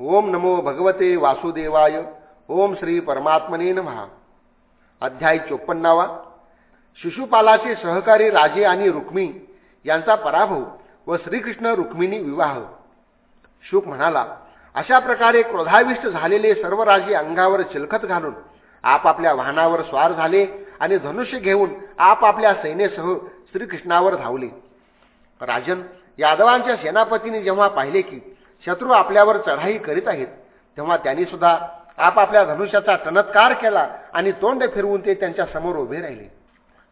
ओम नमो भगवते वासुदेवाय. ओम श्री परमात्मने महा अध्याय चोपन्नावा. शिशुपालाचे सहकारी राजे आणि रुक्मी यांचा पराभव व श्रीकृष्ण रुक्मिणी विवाह. शुक म्हणाला अशा प्रकारे क्रोधाविष्ट झालेले सर्व राजे अंगावर चिलखत घालून आपापल्या वाहनावर स्वार झाले आणि धनुष्य घेऊन आपापल्या सैनेसह श्रीकृष्णावर धावले. राजन यादवांच्या सेनापतीने जेव्हा पाहिले की शत्रू आपल्यावर चढाई करीत आहेत. तेव्हा त्यांनी सुद्धा आपापल्या धनुष्याचा टनत्कार केला आणि तोंड फिरवून ते त्यांच्यासमोर उभे राहिले.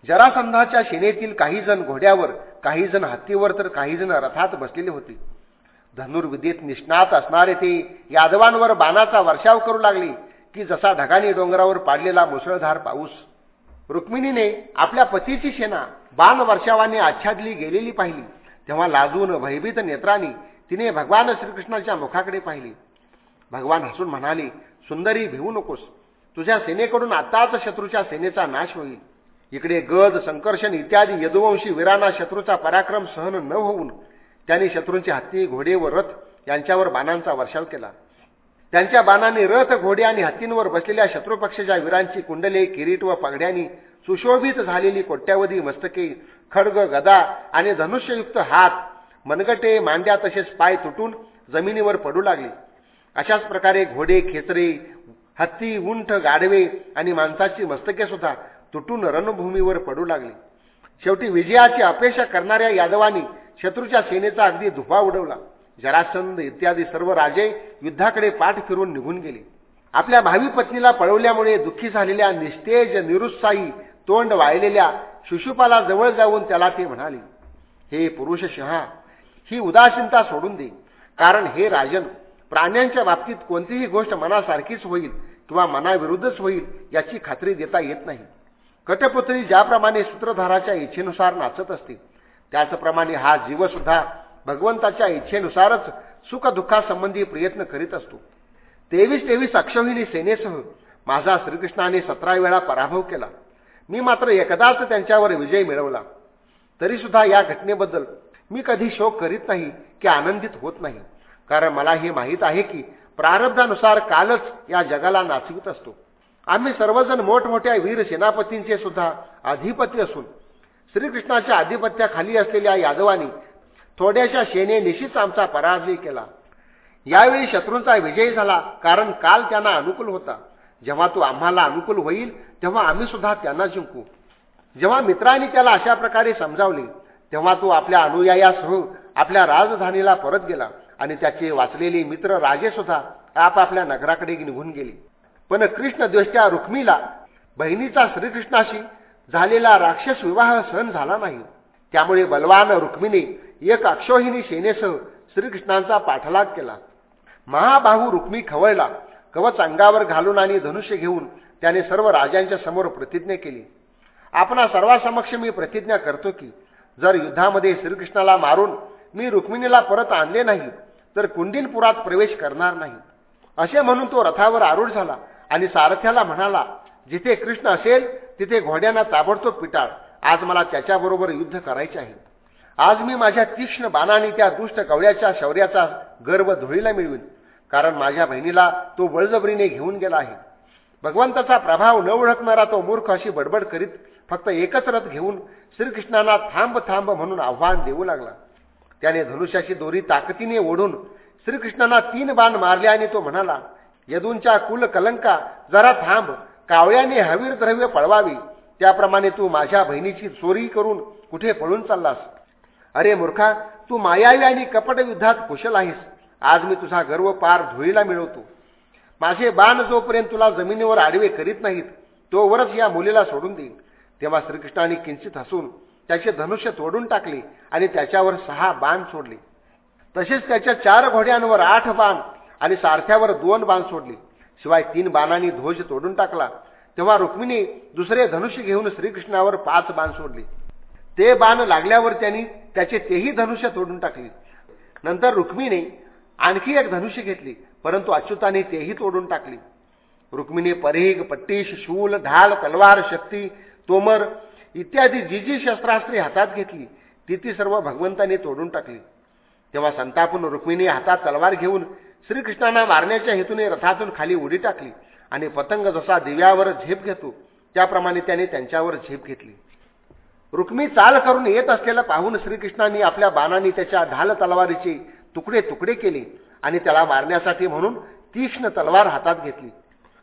जरासंधाच्या सेनेतील काही जण घोड्यावर काही जण हत्तीवर तर काही जण रथात बसलेले होते. धनुर्विद्येत निष्णात असणारे ते यादवांवर बाणाचा वर्षाव करू लागले की जसा ढगाने डोंगरावर पाडलेला मुसळधार पाऊस. रुक्मिणीने आपल्या पतीची सेना बाण वर्षावाने आच्छादली गेलेली पाहिली. तेव्हा लाजून भयभीत नेत्रांनी तिने भगवान श्रीकृष्णाच्या मुखाकडे पाहिले. भगवान हसून म्हणाले सुंदरी भिवू नकोस. तुझ्या सेनेकडून आताच शत्रूच्या सेनेचा नाश होईल. इकडे गद संकर्षण इत्यादी यदुवंशी वीरांना शत्रूचा पराक्रम सहन न होऊन त्यांनी शत्रूंचे हत्ती घोडे व रथ यांच्यावर बाणांचा वर्षाव केला. त्यांच्या बाणांनी रथ घोडे आणि हत्तींवर बसलेल्या शत्रुपक्षाच्या वीरांची कुंडले किरीट व पगड्यांनी सुशोभित झालेली कोट्यावधी मस्तके खडग गदा आणि धनुष्ययुक्त हात मनगटे मांड्या तसेच पाय तुटून जमिनीवर पडू लागले. अशाच प्रकारे घोडे खेचरे हत्ती उंठ गाढवे आणि माणसाची मस्तके सुद्धा तुटून रणभूमीवर पडू लागली. शेवटी विजयाची अपेक्षा करणाऱ्या यादवांनी शत्रूच्या सेनेचा अगदी धुपा उडवला. जरासंध इत्यादी सर्व राजे युद्धाकडे पाठ फिरून निघून गेले. आपल्या भावी पत्नीला पळवल्यामुळे दुःखी झालेल्या निस्तेज निरुत्साही तोंड वाळलेल्या शिशुपाला जवळ जाऊन त्याला ते म्हणाले हे पुरुष शहा ही उदासीनता सोडून दे कारण हे राजन प्राण्यांच्या बाबतीत कोणतीही गोष्ट मनासारखीच होईल किंवा मनाविरुद्धच होईल याची खात्री देता येत नाही. कटपुत्री ज्याप्रमाणे सूत्रधाराच्या इच्छेनुसार नाचत असते त्याचप्रमाणे हा जीवसुद्धा भगवंताच्या इच्छेनुसारच सुखदुःखासंबंधी प्रयत्न करीत असतो. तेवीस तेवीस अक्षविणी सेनेसह माझा श्रीकृष्णाने सतरा वेळा पराभव केला. मी मात्र एकदाच त्यांच्यावर विजय मिळवला. तरीसुद्धा या घटनेबद्दल मी कधी शोक करीत नाही की आनंदित होत नाही. कारण मला हे माहीत आहे की प्रारब्धानुसार कालच या जगाला नाचवित असतो. आम्ही सर्वजण मोठमोठ्या वीर सेनापतींचे सुद्धा अधिपती असून श्रीकृष्णाच्या आधिपत्याखाली असलेल्या यादवानी थोड्याशा शेने निशीच आमचा पराजय केला. यावेळी शत्रूंचा विजय झाला कारण काल त्यांना अनुकूल होता. जेव्हा तो आम्हाला अनुकूल होईल तेव्हा आम्ही सुद्धा त्यांना जिंकू. जेव्हा मित्रांनी त्याला अशा प्रकारे समजावले तेव्हा तो आपल्या अनुयायासह आपल्या राजधानीला परत गेला आणि त्याचे वाचलेले मित्र राजे सुद्धा आपापल्या नगराकडे निघून गेले. पण कृष्ण रुक्मीला बहिणीचा श्रीकृष्णाशी झालेला राक्षस विवाह सहन झाला नाही. त्यामुळे बलवान रुक्मिणी एक अक्षोहिणी सेनेसह श्रीकृष्णांचा पाठलाग केला. महाबाहू रुक्मी खवळला कवच अंगावर घालून आणि धनुष्य घेऊन त्याने सर्व राजांच्या समोर प्रतिज्ञा केली. आपणा सर्वांसमक्ष मी प्रतिज्ञा करतो की जर युद्धामध्ये श्रीकृष्णाला मारून मी रुक्मिणीला परत आणले नाही तर कुंडीनपुरात प्रवेश करणार नाही. असे म्हणून तो रथावर आरूढ झाला आणि सारथ्याला म्हणाला जिथे कृष्ण असेल तिथे घोड्यांना ताबडतोब पिटाळ. आज मला त्याच्याबरोबर युद्ध करायचे आहे. आज मी माझ्या तीक्ष्ण बाणाने त्या दुष्ट कवड्याच्या शौर्याचा गर्व धुळीला मिळवीन कारण माझ्या बहिणीला तो बळजबरीने घेऊन गेला आहे. भगवंताचा प्रभाव न ओळखणारा तो मूर्ख अशी बडबड करीत फक्त एकच रथ घेऊन श्रीकृष्णांना थांब थांब म्हणून आव्हान देऊ लागला. त्याने धनुष्याची दोरी ताकदीने ओढून श्रीकृष्णांना तीन बाण मारले आणि तो म्हणाला यदूंच्या कुल कलंका जरा थांब कावळ्याने हवीर द्रव्य पळवावी. त्याप्रमाणे तू माझ्या बहिणीची चोरी करून कुठे पळून चाललास? अरे मूर्खा तू मायावी आणि कपट युद्धात कुशल आहेस. आज मी तुझा गर्व पार धुळीला मिळवतो. माझे बाण जोपर्यंत तुला जमिनीवर आडवे करीत नाहीत तोवरच या मुलीला सोडून देईन. तेव्हा श्रीकृष्णाने किंचित हसून त्याचे धनुष्य तोडून टाकले आणि त्याच्यावर सहा बाण सोडले. तसेच त्याच्या चार घोड्यांवर आठ बाण आणि सारथ्यावर दोन बाण सोडले. शिवाय तीन बाणांनी ध्वज तोडून टाकला. तेव्हा रुक्मिणी दुसरे धनुष्य घेऊन श्रीकृष्णावर पाच बाण सोडले. ते बाण लागल्यावर त्यांनी त्याचे तेही धनुष्य तोडून टाकले. नंतर रुक्मिणी आणखी एक धनुष्य घेतली. परंतु अच्युताने तेही तोडून टाकले. रुक्मिणी परेग पट्टीश शूल ढाल तलवार शक्ती तोमर इत्यादी जी जी शस्त्रास्त्री हातात घेतली ती ती सर्व भगवंतांनी तोडून टाकली. तेव्हा संतापून रुक्मिणी हातात तलवार घेऊन श्रीकृष्णांना मारण्याच्या हेतूने रथातून खाली उडी टाकली आणि पतंग जसा दिव्यावर झेप घेतो त्याप्रमाणे त्याने त्यांच्यावर झेप घेतली. रुक्मी चाल करून येत असलेला पाहून श्रीकृष्णांनी आपल्या बाणांनी त्याच्या ढाल तलवारीचे तुकडे तुकडे केले आणि त्याला मारण्यासाठी म्हणून तीक्ष्ण तलवार हातात घेतली.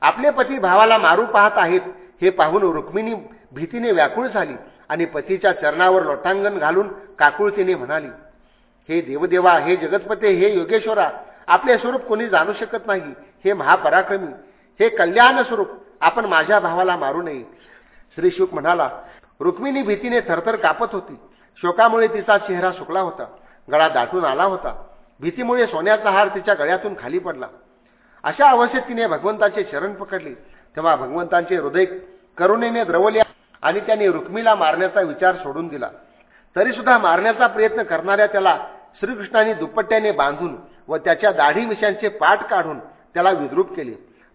आपले पती भावाला मारू पाहत आहेत हे पाहून रुक्मिणी भीतीने व्याकुळ झाली आणि पतीच्या चरणावर लोटांगण घालून काकुळतीने म्हणाली हे देवदेवा हे जगतपते हे योगेश्वरा आपले स्वरूप कोणी जाणू शकत नाही. हे महापराक्रमी हे कल्याण स्वरूप आपण माझ्या भावाला मारू नये. श्री शुक म्हणाला रुक्मिणी भीतीने थरथर कापत होती. शोकामुळे तिचा चेहरा सुकला होता. गळा दाटून आला होता. भीतीमुळे सोन्याचा हार तिच्या गळ्यातून खाली पडला. अशा अवस्थेत तिने भगवंताचे शरण पकडले. तेव्हा भगवंतांचे हृदय करुणेने द्रवले आणि त्याने रुक्मीला मारण्याचा विचार सोडून दिला. तरी सुद्धा मारण्याचा प्रयत्न करणाऱ्या त्याला श्रीकृष्णाने दुपट्ट्याने बांधून व त्याच्या दाढी मिशांचे पाठ काढून त्याला विद्रूप केले.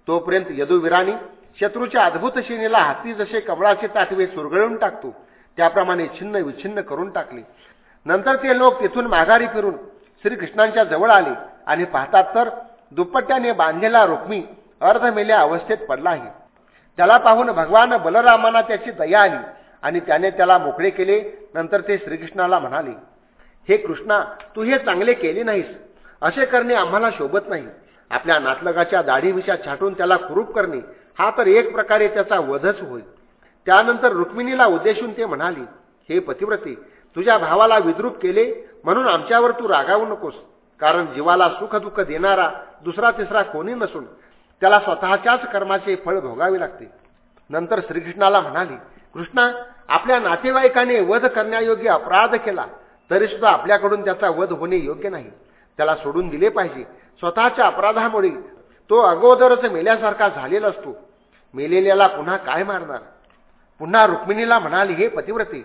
तोपर्यंत यदुवीराने शत्रूच्या अद्भुत शिणीला हाती जसे कमळाचे ताटवे सुरगळून टाकतो त्याप्रमाणे छिन्न विछिन्न करून टाकले. नंतर ते लोक तिथून माघारी फिरून श्रीकृष्णांच्या जवळ आले आणि पाहतात तर दुपट्ट्याने बांधलेला रुक्मी अर्धमेल्या अवस्थेत पडला आहे त्याला पाहून भगवान बलरामांना त्याची दया आली आणि त्याने त्याला मोकळे केले. नंतर ते श्रीकृष्णाला म्हणाले हे कृष्णा तू हे चांगले केले नाहीस. असे करणे आम्हाला शोभत नाही. आपल्या नातलगाच्या दाढीविषा छाटून त्याला कुरूप करणे हा तर एक प्रकारे त्याचा वधच होईल त्यानंतर रुक्मिणीला उद्देशून ते म्हणाले हे पतिव्रते तुझ्या भावाला विद्रूप केले म्हणून आमच्यावर तू रागावू नकोस. कारण जीवाला सुखदुःख देणारा दुसरा तिसरा कोणी नसून त्याला स्वतःच्याच कर्माचे फळ भोगावे लागते. नंतर श्रीकृष्णाला म्हणाली कृष्णा आपल्या नातेवाईकाने वध करण्यायोग्य अपराध केला तरी सुद्धा आपल्याकडून त्याचा वध होणे योग्य नाही. त्याला सोडून दिले पाहिजे. स्वतःच्या अपराधामुळे तो अगोदरच मेल्यासारखा झालेला असतो. मेलेल्याला पुन्हा काय मारणार? पुन्हा रुक्मिणीला म्हणाली हे पतिव्रते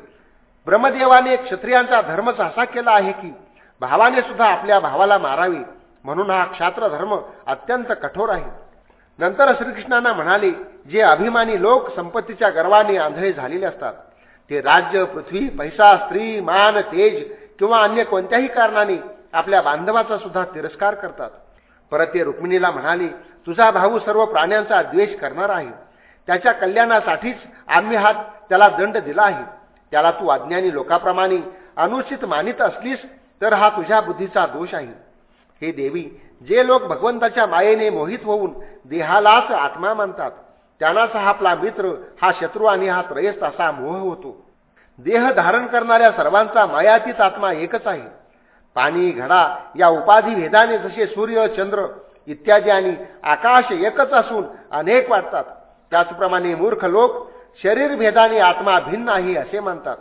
ब्रह्मदेवाने क्षत्रियांचा धर्मच असा केला आहे की भावाने सुद्धा आपल्या भावाला मारावे म्हणून हा क्षात्र धर्म अत्यंत कठोर आहे. नंतर श्रीकृष्णांना म्हणाले जे अभिमानी लोक संपत्तीच्या गर्वाने आंधळे झालेले असतात ते राज्य पृथ्वी पैसा स्त्री मान तेज किंवा अन्य कोणत्याही कारणाने आपल्या बांधवाचा सुद्धा तिरस्कार करतात. परत ते रुक्मिणीला म्हणाले तुझा भाऊ सर्व प्राण्यांचा द्वेष करणार आहे. त्याच्या कल्याणासाठीच आम्ही हा त्याला दंड दिला आहे. त्याला तू अज्ञानी लोकाप्रमाणे अनुचित मानित असलीस तर हा तुझ्या बुद्धीचा दोष आहे. हे देवी जे लोक भगवंताच्या मायेने मोहित होऊन देहालाच आत्मा मानतात त्यांनाच हा आपला मित्र हा शत्रू आणि हा त्रयस्थ असा मोह होतो. देह धारण करणाऱ्या सर्वांचा मायातीत आत्मा एकच आहे. पाणी घडा या उपाधी भेदाने जसे सूर्य चंद्र इत्यादी आणि आकाश एकच असून अनेक वाटतात त्याचप्रमाणे मूर्ख लोक शरीर भेदाने आत्मा भिन्न आहे असे मानतात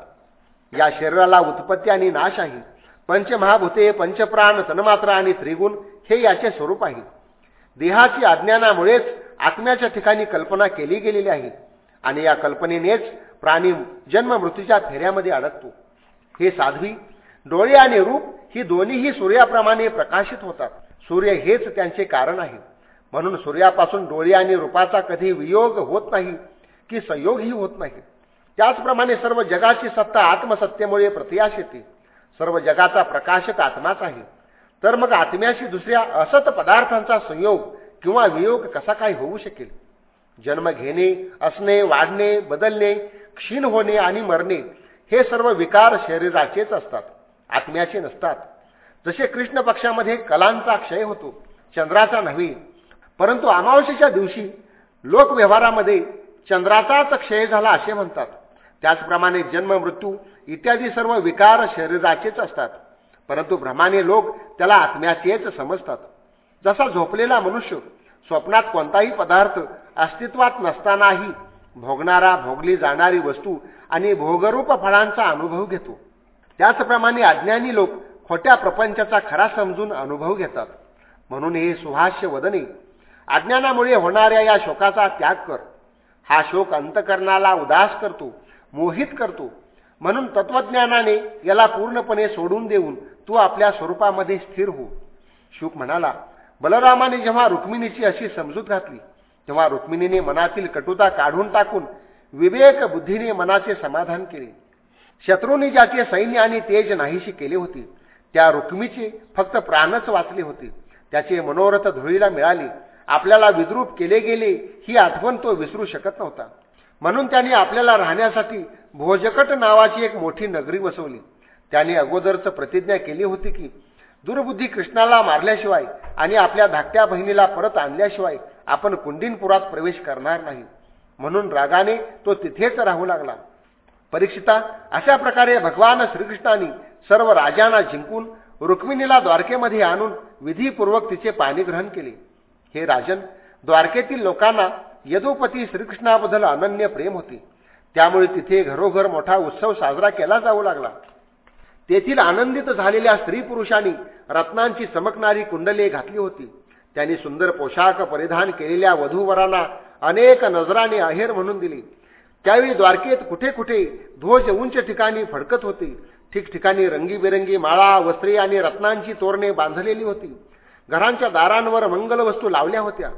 या शरीराला उत्पत्ती आणि नाश आहे. पंचमहाभूते पंचप्राण तन्मात्रा आणि त्रिगुण हे याचे स्वरूप आहे. देहाची अज्ञानामुळेच आत्म्याच्या ठिकाणी कल्पना केली गेलेली आहे आणि या कल्पनेनेच प्राणी जन्म मृत्यूच्या फेऱ्यामध्ये अडकतो. हे साध्वी डोळे आणि रूप ही दोन्हीही सूर्याप्रमाणे प्रकाशित होतात. सूर्य हेच त्यांचे कारण आहे. म्हणून सूर्यापासून डोळे आणि रूपाचा कधी वियोग होत नाही. की संयोगही होत नाही. त्याचप्रमाणे सर्व जगाची सत्ता आत्मसत्तेमुळे प्रत्याश येते सर्व जगाचा प्रकाशक आत्माच आहे. तर मग आत्म्याशी दुसऱ्या असत पदार्थांचा संयोग किंवा वियोग कसा काय होऊ शकेल? जन्म घेणे असणे वाढणे बदलणे क्षीण होणे आणि मरणे हे सर्व विकार शरीराचेच असतात आत्म्याचे नसतात. जसे कृष्ण पक्षामध्ये कलांचा क्षय होतो चंद्राचा नव्हे परंतु अमावस्येच्या दिवशी लोकव्यवहारामध्ये चंद्राचाच क्षय झाला असे म्हणतात. त्याचप्रमाणे जन्म मृत्यू इत्यादी सर्व विकार शरीराचेच असतात. परंतु भ्रमाने लोक त्याला आत्म्याचेच समजतात. जसा झोपलेला मनुष्य स्वप्नात कोणताही पदार्थ अस्तित्वात नसतानाही भोगणारा भोगली जाणारी वस्तू आणि भोगरूप फळांचा अनुभव घेतो. त्याचप्रमाणे अज्ञानी लोक खोट्या प्रपंचाचा खरा समजून अनुभव घेतात. म्हणून हे सुहास्य वदने अज्ञानामुळे होणाऱ्या या शोकाचा त्याग कर. हा शोक अंतकरणाला उदास करतो मोहित करतो. म्हणून तत्वज्ञानाने याला पूर्णपणे सोडून देऊन तू आपल्या स्वरूपामध्ये स्थिर हो. शुक म्हणाला बलरामाने जेव्हा रुक्मिणीची अशी समजूत घातली तेव्हा रुक्मिणीने मनातील कटुता काढून टाकून विवेक बुद्धीने मनाचे समाधान केले. शत्रूंनी ज्याचे सैन्य आणि तेज नाहीशी केले होते त्या रुक्मीचे फक्त प्राणच वाचले होते. त्याचे मनोरथ धुळीला मिळाले. आपल्याला विद्रूप केले गेले ही आठवण तो विसरू शकत नव्हता. म्हणून त्यांनी आपल्याला राहण्यासाठी भोजकट नावाची एक मोठी नगरी बसवली. त्याने अगोदरच प्रतिज्ञा केली होती की दुर्बुद्धी कृष्णाला मारल्याशिवाय आणि आपल्या धाकट्या बहिणीला परत आणल्याशिवाय आपण कुंडीनपुरात प्रवेश करणार नाही. म्हणून रागाने तो तिथेच राहू लागला. परीक्षिता अशा प्रकारे भगवान श्रीकृष्णाने सर्व राजांना जिंकून रुक्मिणीला द्वारकेमध्ये आणून विधीपूर्वक तिचे पाणी ग्रहण केले. हे राजन द्वारकेतील लोकांना यदुपती श्रीकृष्णाबद्दल अनन्य प्रेम होते. त्यामुळे तिथे घरोघर मोठा उत्सव साजरा केला जाऊ लागला. तेथील आनंदित झालेल्या स्त्री पुरुषांनी रत्नांची चमकणारी कुंडले घातली होती. त्यांनी सुंदर पोशाख परिधान केलेल्या वधूवरांना अनेक नजराने आहेर म्हणून दिली. त्यावेळी द्वारकेत कुठे कुठे ध्वज उंच ठिकाणी फडकत होती. ठिकठिकाणी रंगीबेरंगी माळा वस्त्रे आणि रत्नांची तोरणे बांधलेली होती. घरांच्या दारांवर मंगलवस्तू लावल्या होत्या.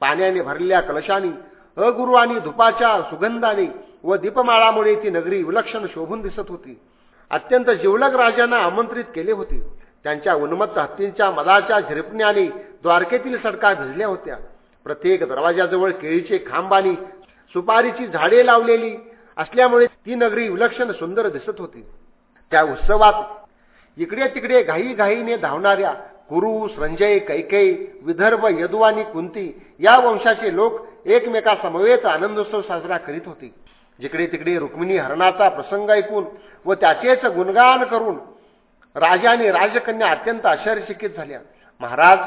पाण्याने भरलेल्या कलशानी अगुरु आणि धुपाच्या सुगंधाने व दीपमाळामुळे ती नगरी विलक्षण शोभून दिसत होती. अत्यंत जिवलग राजांना आमंत्रित केले होते. त्यांच्या उन्मत्त हत्तींच्या मदाच्या झिरपण्याने द्वारकेतील सडका भिजल्या होत्या. प्रत्येक दरवाजाजवळ केळीचे खांबानी सुपारीची झाडे लावलेली असल्यामुळे ती नगरी विलक्षण सुंदर दिसत होती. त्या उत्सवात इकडे तिकडे घाई घाईने धावणाऱ्या कुरु संजय कैकई विदर्भ यदू आणि कुंती या वंशाचे लोक एकमेकासमवेत आनंदोत्सव साजरा करीत होते. जिकडे तिकडे रुक्मिणी हरणाचा प्रसंग ऐकून व त्याचेच गुणगान करून राजा आणि राजकन्या अत्यंत आश्चर्यचकित झाल्या. महाराज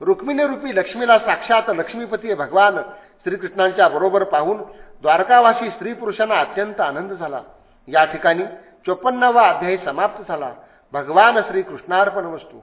रुक्मिणीरूपी लक्ष्मीला साक्षात लक्ष्मीपती भगवान श्रीकृष्णांच्या बरोबर पाहून द्वारकावासी स्त्री पुरुषांना अत्यंत आनंद झाला. या ठिकाणी चोपन्नावा अध्यायी समाप्त झाला. भगवान श्रीकृष्णार्पण वस्तू.